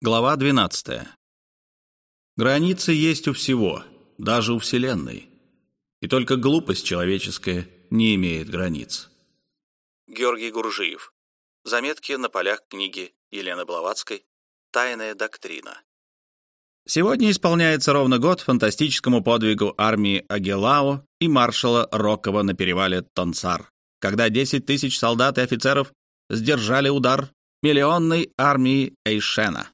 Глава 12. Границы есть у всего, даже у Вселенной. И только глупость человеческая не имеет границ. Георгий Гуржиев. Заметки на полях книги Елены Блаватской «Тайная доктрина». Сегодня исполняется ровно год фантастическому подвигу армии Агелао и маршала Рокова на перевале Тонсар, когда 10 тысяч солдат и офицеров сдержали удар миллионной армии Эйшена.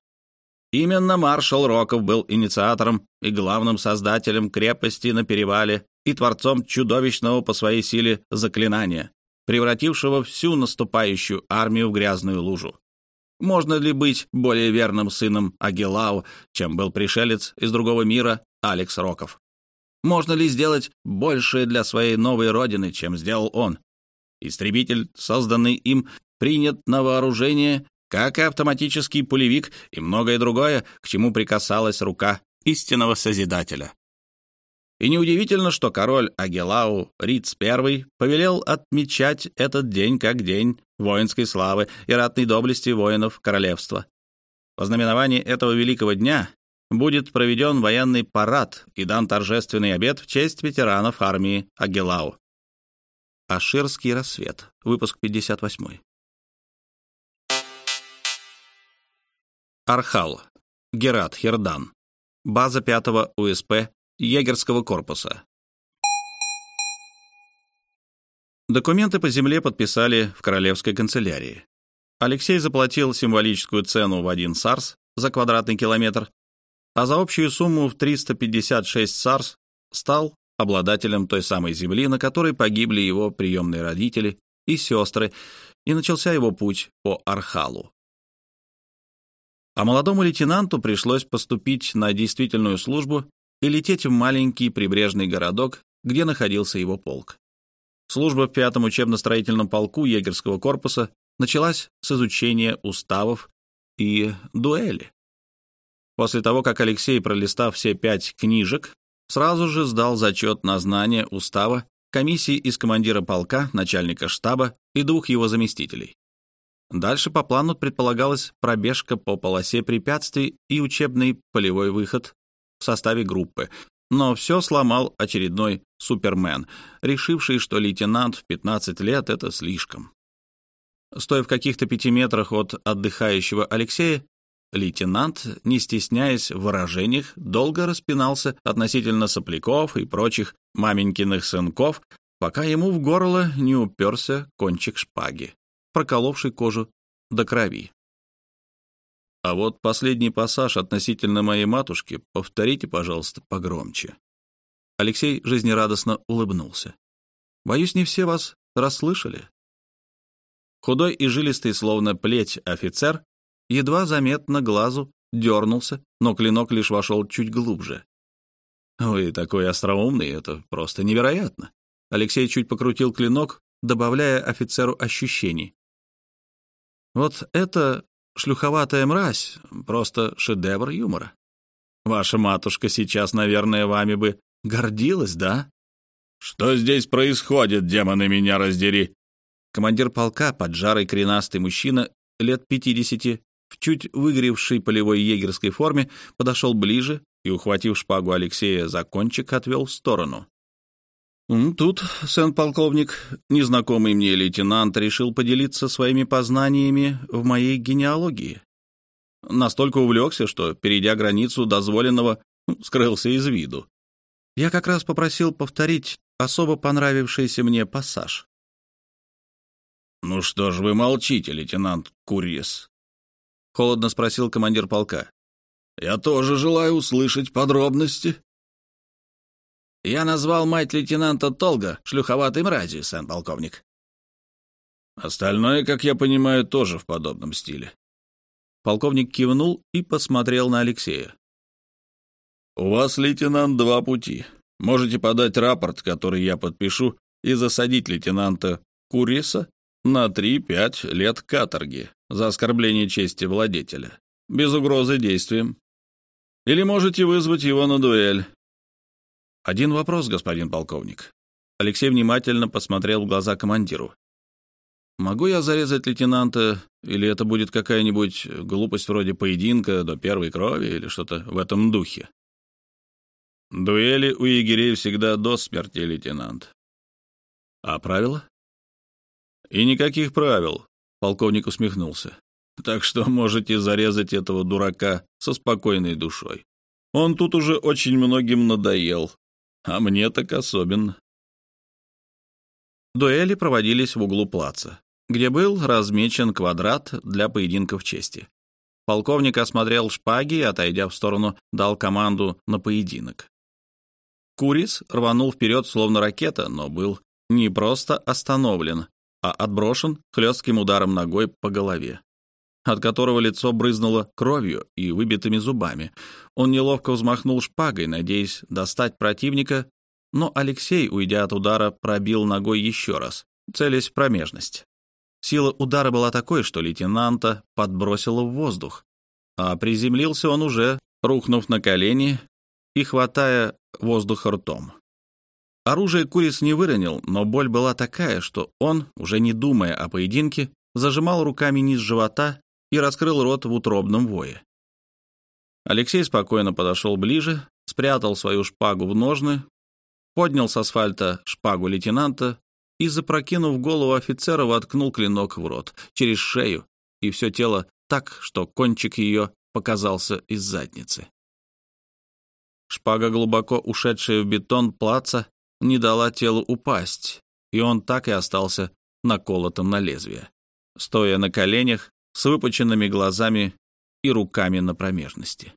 Именно маршал Роков был инициатором и главным создателем крепости на перевале и творцом чудовищного по своей силе заклинания, превратившего всю наступающую армию в грязную лужу. Можно ли быть более верным сыном Агилау, чем был пришелец из другого мира Алекс Роков? Можно ли сделать большее для своей новой родины, чем сделал он? Истребитель, созданный им, принят на вооружение, как и автоматический пулевик и многое другое, к чему прикасалась рука истинного Созидателя. И неудивительно, что король Агелау Риц I повелел отмечать этот день как день воинской славы и ратной доблести воинов королевства. По знаменованию этого великого дня будет проведен военный парад и дан торжественный обед в честь ветеранов армии Агелау. Аширский рассвет. Выпуск 58. Архал. Герат Хердан. База 5 УСП Егерского корпуса. Документы по земле подписали в королевской канцелярии. Алексей заплатил символическую цену в один сарс за квадратный километр, а за общую сумму в 356 сарс стал обладателем той самой земли, на которой погибли его приемные родители и сестры, и начался его путь по Архалу. А молодому лейтенанту пришлось поступить на действительную службу и лететь в маленький прибрежный городок, где находился его полк. Служба в пятом учебно-строительном полку егерского корпуса началась с изучения уставов и дуэли. После того, как Алексей, пролистав все пять книжек, сразу же сдал зачет на знание устава комиссии из командира полка, начальника штаба и двух его заместителей. Дальше по плану предполагалась пробежка по полосе препятствий и учебный полевой выход в составе группы, но все сломал очередной супермен, решивший, что лейтенант в 15 лет — это слишком. Стоя в каких-то пяти метрах от отдыхающего Алексея, лейтенант, не стесняясь в выражениях, долго распинался относительно сопляков и прочих маменькиных сынков, пока ему в горло не уперся кончик шпаги проколовший кожу до крови. А вот последний пассаж относительно моей матушки повторите, пожалуйста, погромче. Алексей жизнерадостно улыбнулся. Боюсь, не все вас расслышали. Худой и жилистый, словно плеть, офицер едва заметно глазу дернулся, но клинок лишь вошел чуть глубже. «Вы такой остроумный, это просто невероятно!» Алексей чуть покрутил клинок, добавляя офицеру ощущений. Вот это шлюховатая мразь — просто шедевр юмора. Ваша матушка сейчас, наверное, вами бы гордилась, да? Что здесь происходит, демоны меня раздери? Командир полка, поджарый коренастый мужчина, лет пятидесяти, в чуть выгоревшей полевой егерской форме, подошел ближе и, ухватив шпагу Алексея за кончик, отвел в сторону. Тут, сын-полковник, незнакомый мне лейтенант решил поделиться своими познаниями в моей генеалогии. Настолько увлекся, что, перейдя границу дозволенного, скрылся из виду. Я как раз попросил повторить особо понравившийся мне пассаж. «Ну что ж вы молчите, лейтенант Курьес?» — холодно спросил командир полка. «Я тоже желаю услышать подробности». Я назвал мать лейтенанта Толга шлюховатой мразью, сын полковник. Остальное, как я понимаю, тоже в подобном стиле. Полковник кивнул и посмотрел на Алексея. «У вас, лейтенант, два пути. Можете подать рапорт, который я подпишу, и засадить лейтенанта Куриса на три-пять лет каторги за оскорбление чести владетеля, без угрозы действием. Или можете вызвать его на дуэль, «Один вопрос, господин полковник». Алексей внимательно посмотрел в глаза командиру. «Могу я зарезать лейтенанта Или это будет какая-нибудь глупость вроде поединка до первой крови или что-то в этом духе? Дуэли у егерей всегда до смерти, лейтенант. А правила? И никаких правил, полковник усмехнулся. Так что можете зарезать этого дурака со спокойной душой. Он тут уже очень многим надоел, а мне так особенно. Дуэли проводились в углу плаца, где был размечен квадрат для поединков чести. Полковник осмотрел шпаги и, отойдя в сторону, дал команду на поединок. Курис рванул вперед, словно ракета, но был не просто остановлен, а отброшен хлестким ударом ногой по голове, от которого лицо брызнуло кровью и выбитыми зубами. Он неловко взмахнул шпагой, надеясь достать противника, но Алексей, уйдя от удара, пробил ногой еще раз, целясь в промежность. Сила удара была такой, что лейтенанта подбросило в воздух, а приземлился он уже, рухнув на колени и хватая воздух ртом. Оружие Курис не выронил, но боль была такая, что он, уже не думая о поединке, зажимал руками низ живота и раскрыл рот в утробном вое. Алексей спокойно подошел ближе, спрятал свою шпагу в ножны, поднял с асфальта шпагу лейтенанта и, запрокинув голову офицера, воткнул клинок в рот, через шею, и все тело так, что кончик ее показался из задницы. Шпага, глубоко ушедшая в бетон плаца, не дала телу упасть, и он так и остался наколотым на лезвие, стоя на коленях с выпученными глазами и руками на промежности.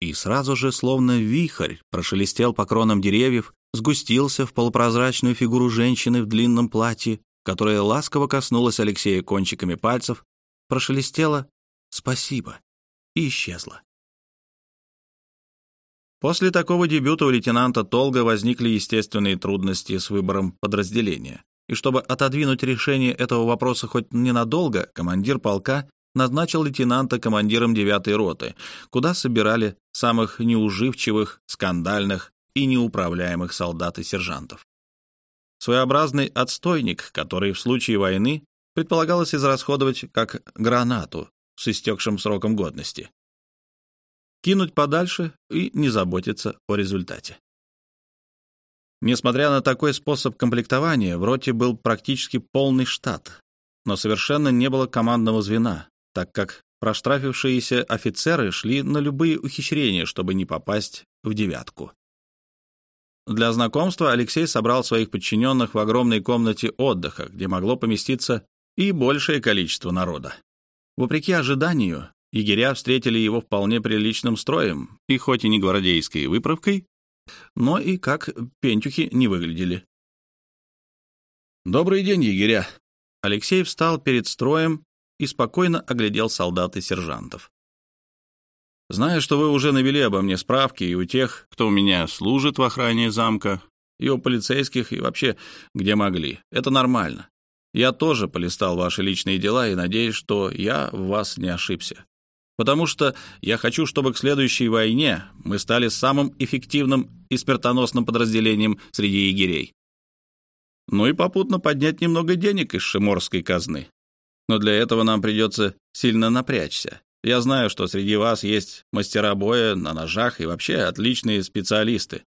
И сразу же, словно вихрь, прошелестел по кронам деревьев, сгустился в полупрозрачную фигуру женщины в длинном платье, которая ласково коснулась Алексея кончиками пальцев, прошелестела «Спасибо» и исчезла. После такого дебюта у лейтенанта Толга возникли естественные трудности с выбором подразделения. И чтобы отодвинуть решение этого вопроса хоть ненадолго, командир полка назначил лейтенанта командиром 9-й роты, куда собирали самых неуживчивых, скандальных и неуправляемых солдат и сержантов. Своеобразный отстойник, который в случае войны предполагалось израсходовать как гранату с истекшим сроком годности. Кинуть подальше и не заботиться о результате. Несмотря на такой способ комплектования, в роте был практически полный штат, но совершенно не было командного звена, так как проштрафившиеся офицеры шли на любые ухищрения, чтобы не попасть в девятку. Для знакомства Алексей собрал своих подчиненных в огромной комнате отдыха, где могло поместиться и большее количество народа. Вопреки ожиданию, егеря встретили его вполне приличным строем, и хоть и не гвардейской выправкой, но и как пентюхи не выглядели. «Добрый день, егеря!» Алексей встал перед строем и спокойно оглядел солдат и сержантов. Знаю, что вы уже навели обо мне справки и у тех, кто у меня служит в охране замка, и у полицейских, и вообще, где могли. Это нормально. Я тоже полистал ваши личные дела и надеюсь, что я в вас не ошибся. Потому что я хочу, чтобы к следующей войне мы стали самым эффективным и смертоносным подразделением среди егерей. Ну и попутно поднять немного денег из шиморской казны. Но для этого нам придется сильно напрячься. Я знаю, что среди вас есть мастера боя на ножах и вообще отличные специалисты.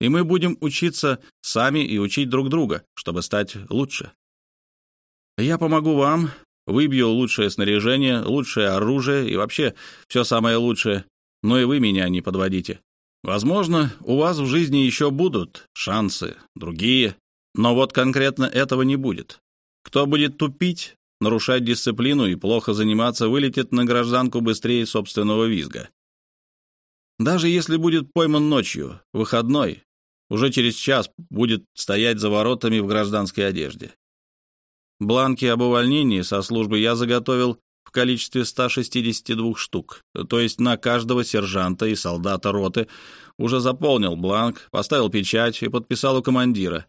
И мы будем учиться сами и учить друг друга, чтобы стать лучше. Я помогу вам, выбью лучшее снаряжение, лучшее оружие и вообще все самое лучшее, но и вы меня не подводите. Возможно, у вас в жизни еще будут шансы, другие, но вот конкретно этого не будет. Кто будет тупить, нарушать дисциплину и плохо заниматься, вылетит на гражданку быстрее собственного визга. Даже если будет пойман ночью, выходной, уже через час будет стоять за воротами в гражданской одежде. Бланки об увольнении со службы я заготовил количестве 162 штук, то есть на каждого сержанта и солдата роты уже заполнил бланк, поставил печать и подписал у командира.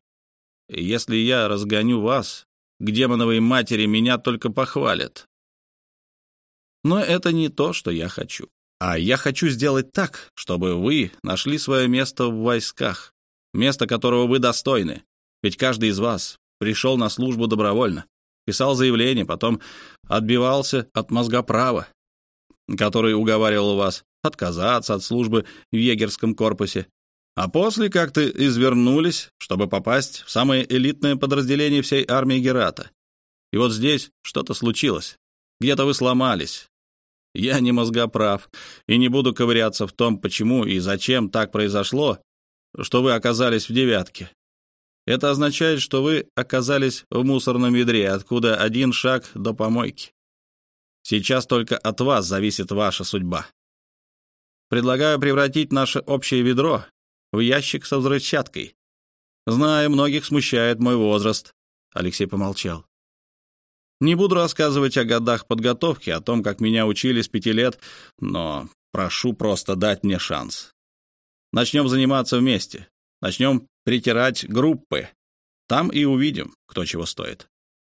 Если я разгоню вас, к демоновой матери меня только похвалят. Но это не то, что я хочу. А я хочу сделать так, чтобы вы нашли свое место в войсках, место которого вы достойны. Ведь каждый из вас пришел на службу добровольно. Писал заявление, потом отбивался от мозгоправа, который уговаривал вас отказаться от службы в егерском корпусе, а после как-то извернулись, чтобы попасть в самое элитное подразделение всей армии Герата. И вот здесь что-то случилось. Где-то вы сломались. Я не мозгоправ и не буду ковыряться в том, почему и зачем так произошло, что вы оказались в девятке. Это означает, что вы оказались в мусорном ведре, откуда один шаг до помойки. Сейчас только от вас зависит ваша судьба. Предлагаю превратить наше общее ведро в ящик со взрывчаткой. Знаю, многих смущает мой возраст. Алексей помолчал. Не буду рассказывать о годах подготовки, о том, как меня учили с пяти лет, но прошу просто дать мне шанс. Начнем заниматься вместе. Начнем притирать группы. Там и увидим, кто чего стоит.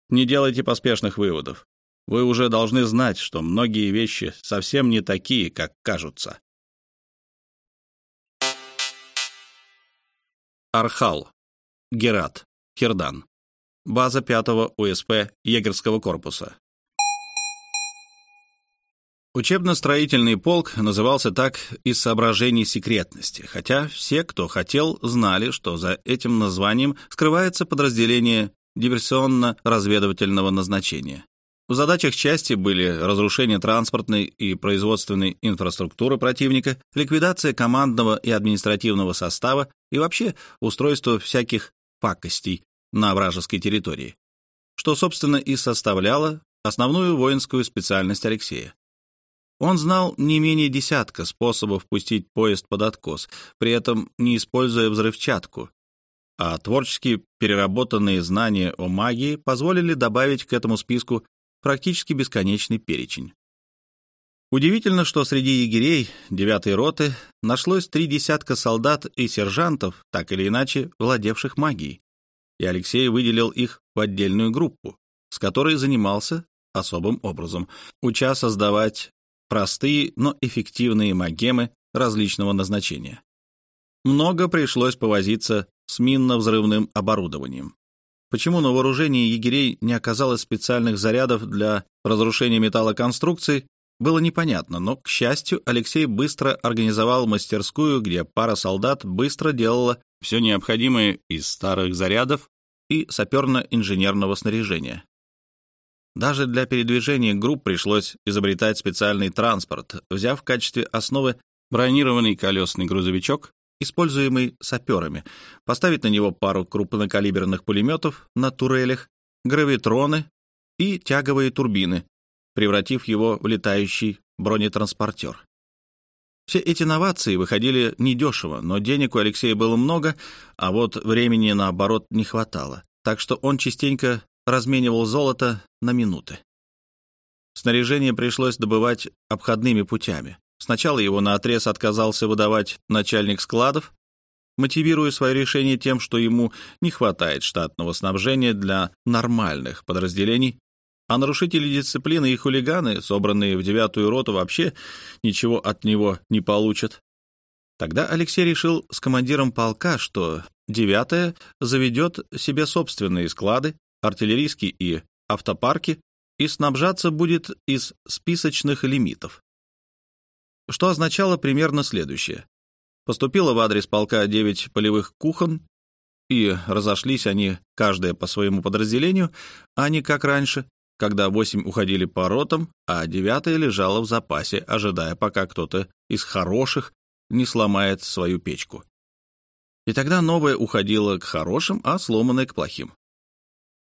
Не делайте поспешных выводов. Вы уже должны знать, что многие вещи совсем не такие, как кажутся. Архал. Герат. Хердан. База 5-го УСП Егерского корпуса. Учебно-строительный полк назывался так из соображений секретности, хотя все, кто хотел, знали, что за этим названием скрывается подразделение диверсионно-разведывательного назначения. В задачах части были разрушение транспортной и производственной инфраструктуры противника, ликвидация командного и административного состава и вообще устройство всяких пакостей на вражеской территории, что, собственно, и составляло основную воинскую специальность Алексея. Он знал не менее десятка способов пустить поезд под откос, при этом не используя взрывчатку, а творчески переработанные знания о магии позволили добавить к этому списку практически бесконечный перечень. Удивительно, что среди егерей девятой роты нашлось три десятка солдат и сержантов, так или иначе владевших магией, и Алексей выделил их в отдельную группу, с которой занимался особым образом, уча создавать простые, но эффективные магемы различного назначения. Много пришлось повозиться с минно-взрывным оборудованием. Почему на вооружении егерей не оказалось специальных зарядов для разрушения металлоконструкций, было непонятно, но, к счастью, Алексей быстро организовал мастерскую, где пара солдат быстро делала все необходимое из старых зарядов и саперно-инженерного снаряжения. Даже для передвижения групп пришлось изобретать специальный транспорт, взяв в качестве основы бронированный колесный грузовичок используемый саперами, поставить на него пару крупнокалиберных пулеметов на турелях, гравитроны и тяговые турбины, превратив его в летающий бронетранспортер. Все эти новации выходили недешево, но денег у Алексея было много, а вот времени, наоборот, не хватало, так что он частенько разменивал золото на минуты. Снаряжение пришлось добывать обходными путями. Сначала его наотрез отказался выдавать начальник складов, мотивируя свое решение тем, что ему не хватает штатного снабжения для нормальных подразделений, а нарушители дисциплины и хулиганы, собранные в девятую роту, вообще ничего от него не получат. Тогда Алексей решил с командиром полка, что девятая заведет себе собственные склады, артиллерийские и автопарки, и снабжаться будет из списочных лимитов что означало примерно следующее. Поступило в адрес полка 9 полевых кухон, и разошлись они, каждая по своему подразделению, а не как раньше, когда восемь уходили по ротам, а девятая лежала в запасе, ожидая, пока кто-то из хороших не сломает свою печку. И тогда новая уходила к хорошим, а сломанная к плохим.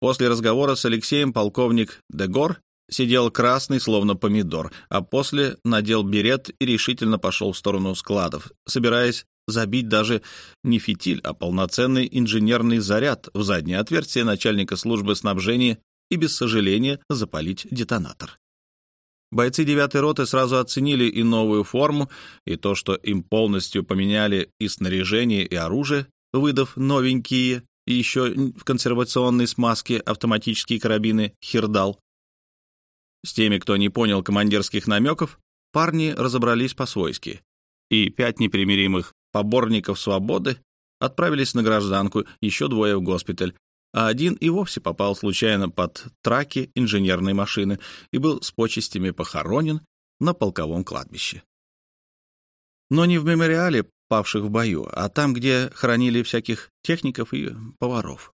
После разговора с Алексеем полковник Дегор Сидел красный, словно помидор, а после надел берет и решительно пошел в сторону складов, собираясь забить даже не фитиль, а полноценный инженерный заряд в заднее отверстие начальника службы снабжения и без сожаления запалить детонатор. Бойцы девятой роты сразу оценили и новую форму, и то, что им полностью поменяли и снаряжение, и оружие, выдав новенькие и еще в консервационной смазке автоматические карабины «Хирдал». С теми, кто не понял командирских намеков, парни разобрались по-свойски, и пять непримиримых поборников свободы отправились на гражданку, еще двое в госпиталь, а один и вовсе попал случайно под траки инженерной машины и был с почестями похоронен на полковом кладбище. Но не в мемориале павших в бою, а там, где хоронили всяких техников и поваров.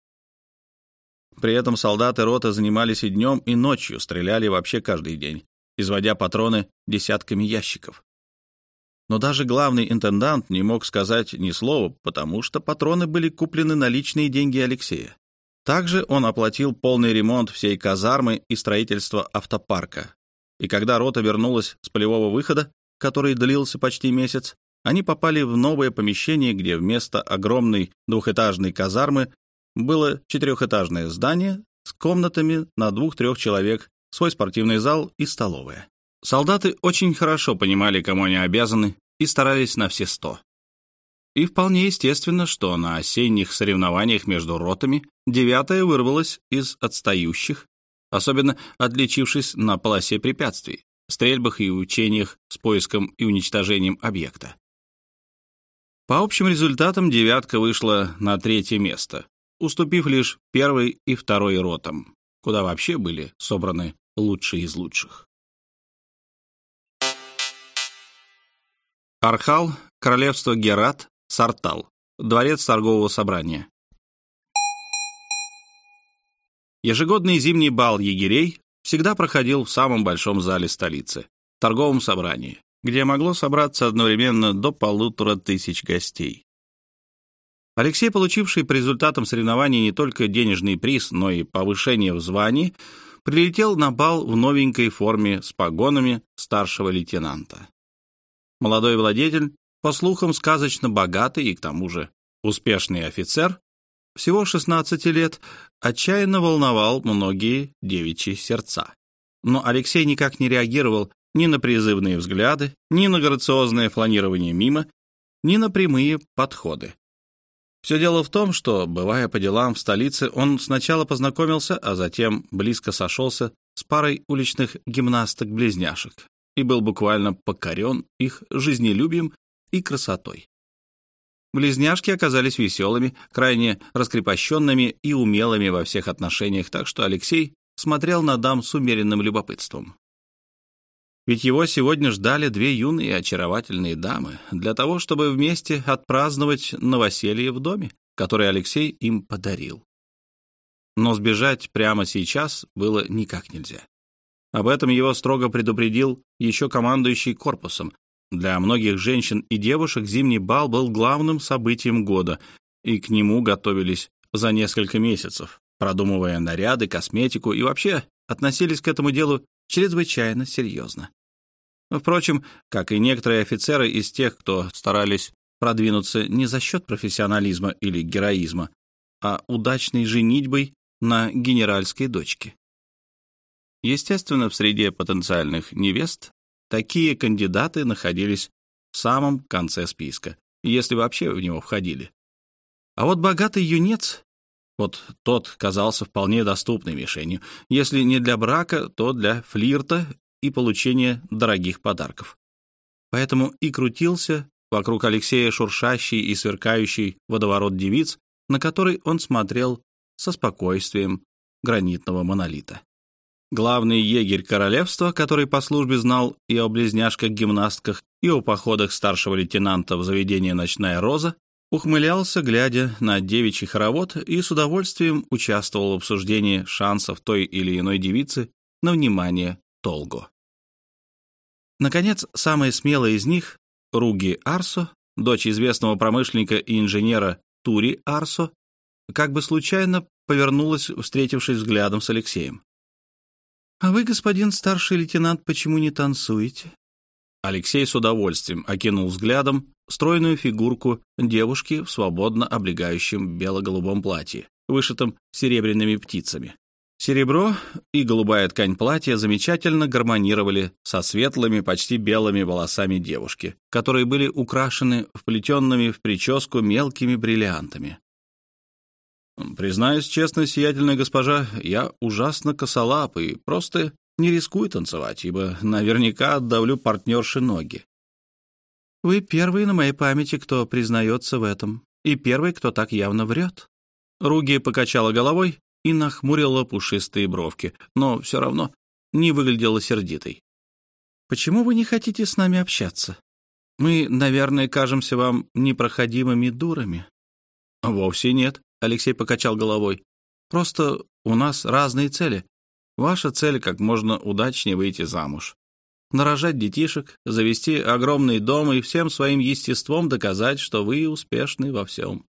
При этом солдаты роты занимались и днем, и ночью, стреляли вообще каждый день, изводя патроны десятками ящиков. Но даже главный интендант не мог сказать ни слова, потому что патроны были куплены на личные деньги Алексея. Также он оплатил полный ремонт всей казармы и строительство автопарка. И когда рота вернулась с полевого выхода, который длился почти месяц, они попали в новое помещение, где вместо огромной двухэтажной казармы было четырехэтажное здание с комнатами на двух-трех человек, свой спортивный зал и столовая. Солдаты очень хорошо понимали, кому они обязаны, и старались на все сто. И вполне естественно, что на осенних соревнованиях между ротами девятая вырвалась из отстающих, особенно отличившись на полосе препятствий, стрельбах и учениях с поиском и уничтожением объекта. По общим результатам девятка вышла на третье место, уступив лишь первой и второй ротам, куда вообще были собраны лучшие из лучших. Архал, королевство Герат, Сартал, дворец торгового собрания. Ежегодный зимний бал егерей всегда проходил в самом большом зале столицы, торговом собрании, где могло собраться одновременно до полутора тысяч гостей. Алексей, получивший по результатам соревнований не только денежный приз, но и повышение в звании, прилетел на бал в новенькой форме с погонами старшего лейтенанта. Молодой владетель, по слухам, сказочно богатый и, к тому же, успешный офицер, всего 16 лет, отчаянно волновал многие девичьи сердца. Но Алексей никак не реагировал ни на призывные взгляды, ни на грациозное фланирование мимо, ни на прямые подходы. Все дело в том, что, бывая по делам в столице, он сначала познакомился, а затем близко сошелся с парой уличных гимнасток-близняшек, и был буквально покорен их жизнелюбием и красотой. Близняшки оказались веселыми, крайне раскрепощенными и умелыми во всех отношениях, так что Алексей смотрел на дам с умеренным любопытством. Ведь его сегодня ждали две юные очаровательные дамы для того, чтобы вместе отпраздновать новоселье в доме, который Алексей им подарил. Но сбежать прямо сейчас было никак нельзя. Об этом его строго предупредил еще командующий корпусом. Для многих женщин и девушек зимний бал был главным событием года, и к нему готовились за несколько месяцев, продумывая наряды, косметику и вообще относились к этому делу чрезвычайно серьезно. Впрочем, как и некоторые офицеры из тех, кто старались продвинуться не за счет профессионализма или героизма, а удачной женитьбой на генеральской дочке. Естественно, в среде потенциальных невест такие кандидаты находились в самом конце списка, если вообще в него входили. А вот богатый юнец, вот тот казался вполне доступной мишенью, если не для брака, то для флирта и получения дорогих подарков. Поэтому и крутился вокруг Алексея шуршащий и сверкающий водоворот девиц, на который он смотрел со спокойствием гранитного монолита. Главный егерь королевства, который по службе знал и о близняшках-гимнастках, и о походах старшего лейтенанта в заведение «Ночная роза», ухмылялся, глядя на девичий хоровод, и с удовольствием участвовал в обсуждении шансов той или иной девицы на внимание Толго. Наконец, самая смелая из них, Руги Арсо, дочь известного промышленника и инженера Тури Арсо, как бы случайно повернулась, встретившись взглядом с Алексеем. «А вы, господин старший лейтенант, почему не танцуете?» Алексей с удовольствием окинул взглядом стройную фигурку девушки в свободно облегающем бело-голубом платье, вышитом серебряными птицами. Серебро и голубая ткань платья замечательно гармонировали со светлыми, почти белыми волосами девушки, которые были украшены вплетенными в прическу мелкими бриллиантами. Признаюсь честно, сиятельная госпожа, я ужасно косолап и просто не рискую танцевать, ибо наверняка отдавлю партнерши ноги. Вы первый на моей памяти, кто признается в этом, и первый, кто так явно врет. Руги покачала головой и нахмурила пушистые бровки, но все равно не выглядела сердитой. «Почему вы не хотите с нами общаться? Мы, наверное, кажемся вам непроходимыми дурами». «Вовсе нет», — Алексей покачал головой. «Просто у нас разные цели. Ваша цель — как можно удачнее выйти замуж. Нарожать детишек, завести огромный дом и всем своим естеством доказать, что вы успешны во всем.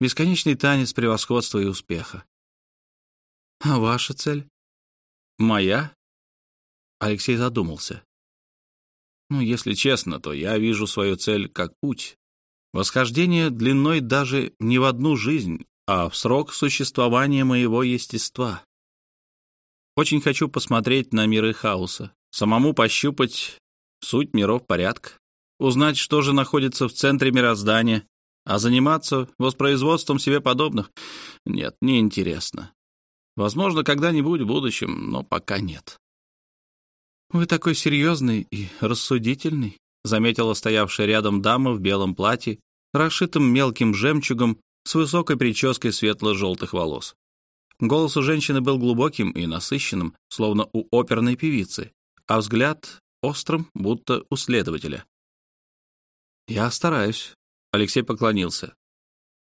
Бесконечный танец превосходства и успеха. А ваша цель? Моя? Алексей задумался. Ну, если честно, то я вижу свою цель как путь. Восхождение длиной даже не в одну жизнь, а в срок существования моего естества. Очень хочу посмотреть на миры хаоса, самому пощупать суть миров порядка, узнать, что же находится в центре мироздания, а заниматься воспроизводством себе подобных нет, неинтересно. Возможно, когда-нибудь в будущем, но пока нет. «Вы такой серьезный и рассудительный», — заметила стоявшая рядом дама в белом платье, расшитым мелким жемчугом, с высокой прической светло-желтых волос. Голос у женщины был глубоким и насыщенным, словно у оперной певицы, а взгляд острым, будто у следователя. «Я стараюсь», — Алексей поклонился.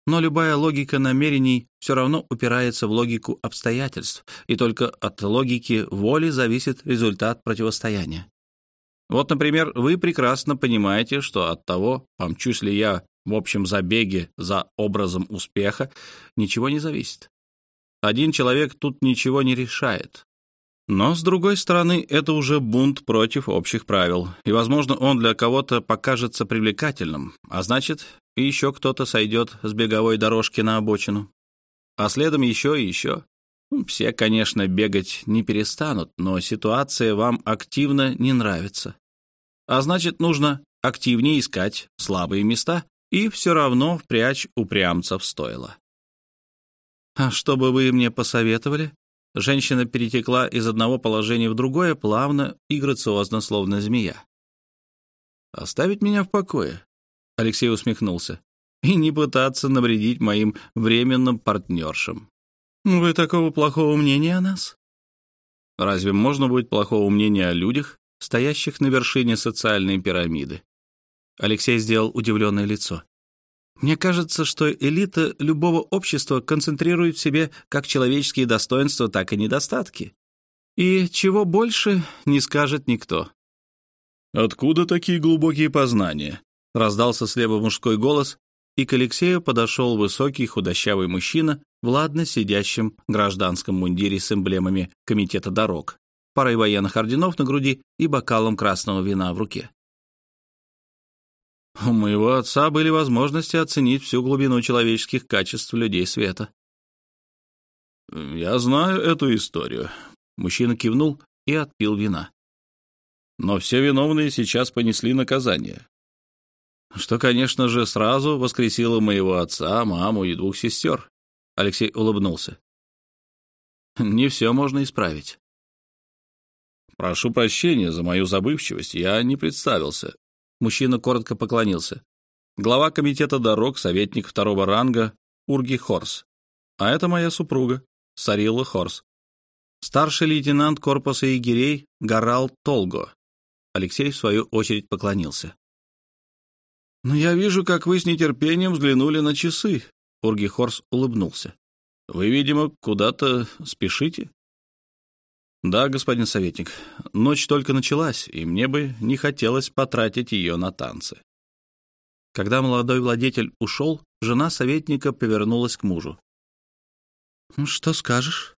«Но любая логика намерений все равно упирается в логику обстоятельств, и только от логики воли зависит результат противостояния. Вот, например, вы прекрасно понимаете, что от того, помчусь ли я в общем забеге за образом успеха, ничего не зависит. Один человек тут ничего не решает. Но, с другой стороны, это уже бунт против общих правил, и, возможно, он для кого-то покажется привлекательным, а значит, еще кто-то сойдет с беговой дорожки на обочину. А следом еще и еще. Ну, все, конечно, бегать не перестанут, но ситуация вам активно не нравится. А значит, нужно активнее искать слабые места и все равно впрячь упрямцев стоило. «А что бы вы мне посоветовали?» Женщина перетекла из одного положения в другое плавно и грациозно, словно змея. «Оставить меня в покое», — Алексей усмехнулся, «и не пытаться навредить моим временным партнершам». «Вы такого плохого мнения о нас?» «Разве можно быть плохого мнения о людях, стоящих на вершине социальной пирамиды?» Алексей сделал удивленное лицо. Мне кажется, что элита любого общества концентрирует в себе как человеческие достоинства, так и недостатки. И чего больше не скажет никто. «Откуда такие глубокие познания?» — раздался слева мужской голос, и к Алексею подошел высокий худощавый мужчина в ладно сидящем гражданском мундире с эмблемами Комитета дорог, парой военных орденов на груди и бокалом красного вина в руке. У моего отца были возможности оценить всю глубину человеческих качеств людей света. «Я знаю эту историю», — мужчина кивнул и отпил вина. «Но все виновные сейчас понесли наказание. Что, конечно же, сразу воскресило моего отца, маму и двух сестер». Алексей улыбнулся. «Не все можно исправить». «Прошу прощения за мою забывчивость, я не представился. Мужчина коротко поклонился. Глава комитета дорог, советник второго ранга Урги Хорс. А это моя супруга, Сарила Хорс. Старший лейтенант корпуса егерей Гарал Толго. Алексей, в свою очередь, поклонился. «Но я вижу, как вы с нетерпением взглянули на часы», — Урги Хорс улыбнулся. «Вы, видимо, куда-то спешите?» «Да, господин советник, ночь только началась, и мне бы не хотелось потратить ее на танцы». Когда молодой владетель ушел, жена советника повернулась к мужу. «Ну, «Что скажешь?»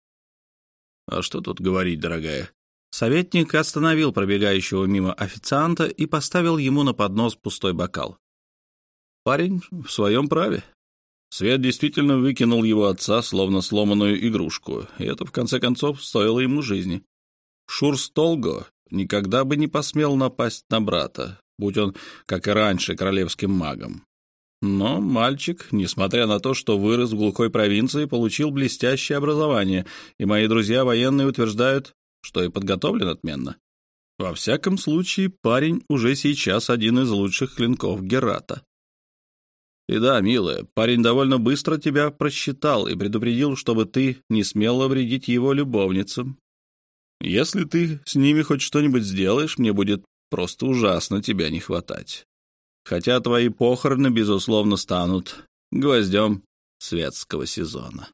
«А что тут говорить, дорогая?» Советник остановил пробегающего мимо официанта и поставил ему на поднос пустой бокал. Парень в своем праве. Свет действительно выкинул его отца, словно сломанную игрушку, и это, в конце концов, стоило ему жизни. Шурс Толго никогда бы не посмел напасть на брата, будь он, как и раньше, королевским магом. Но мальчик, несмотря на то, что вырос в глухой провинции, получил блестящее образование, и мои друзья военные утверждают, что и подготовлен отменно. Во всяком случае, парень уже сейчас один из лучших клинков Герата. И да, милая, парень довольно быстро тебя просчитал и предупредил, чтобы ты не смела вредить его любовницам. Если ты с ними хоть что-нибудь сделаешь, мне будет просто ужасно тебя не хватать. Хотя твои похороны, безусловно, станут гвоздем светского сезона.